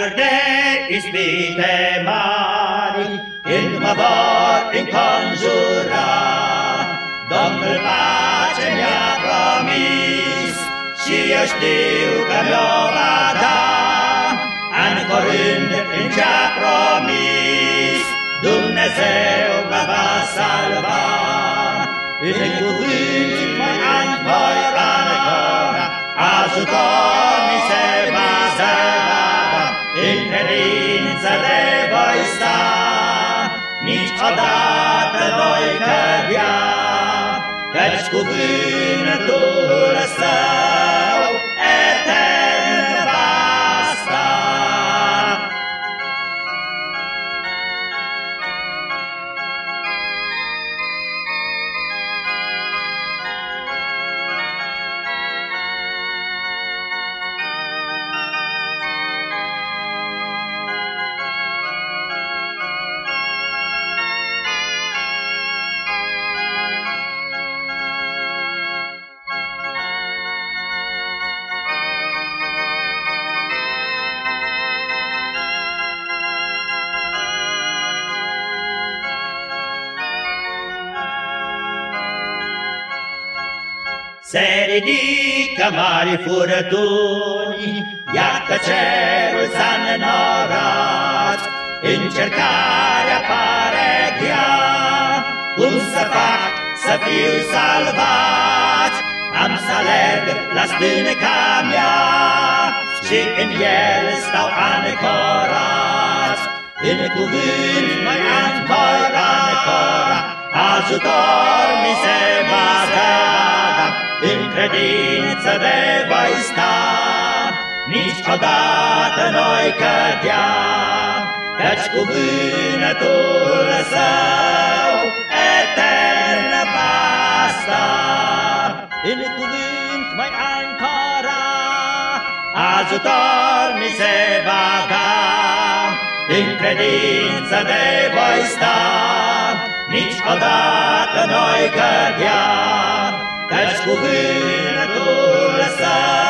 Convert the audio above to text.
Valuri de ispite mari, când mă vor înconjura, Domnul pace mi-a promis și eu știu că mi-o va da. An curând în ce-a promis, Dumnezeu mă va salva. În cuvânt mai an voi ranecora, ajutor niciodată voi cădea, căci cuvântul său Se ridică mari furtuni, iată cerul s-a nenorat, încercarea pare grea, cum să fac să fiu salvat? Am să alerg la stânca mea și în el stau ancorat, în cuvânt mai ancorat, ajutor mi se va da. În credință de voi sta, Niciodată noi cădea, Căci cuvântul său etern va sta. În cuvânt mai ancora, Ajutor mi se va da, În credință de voi sta, cuvântul său